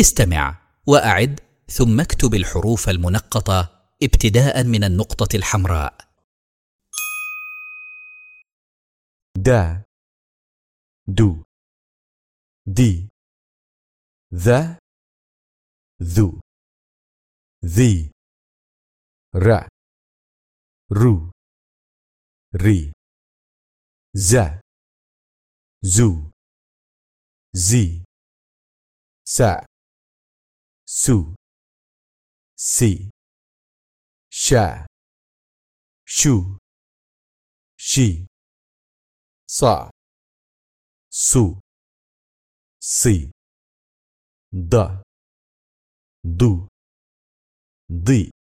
استمع وأعد ثم اكتب الحروف المنقطة ابتداء من النقطة الحمراء. دا دو دي ذا ذو ذي ر رو ري ز زو زي سا su, si, sha, shu, shi, sa, su, si, da, du, di.